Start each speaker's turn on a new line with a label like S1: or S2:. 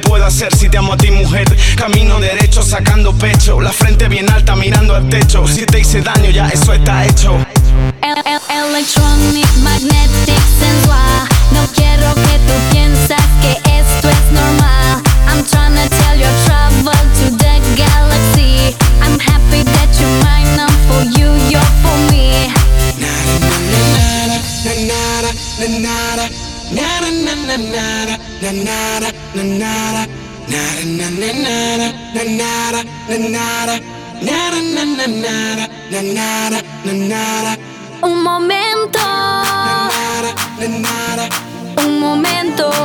S1: puedo hacer si te amo a ti, mujer? Camino derecho, sacando pecho. La frente bien alta, mirando al techo. Si te hice daño, ya eso está hecho.
S2: El- el- electronic, magnetic, sensual. No quiero que tú piensas que esto es normal. I'm tryna tell you travel to the galaxy. I'm happy that you're mine. I'm for you, you're for me. Un momento, un momento.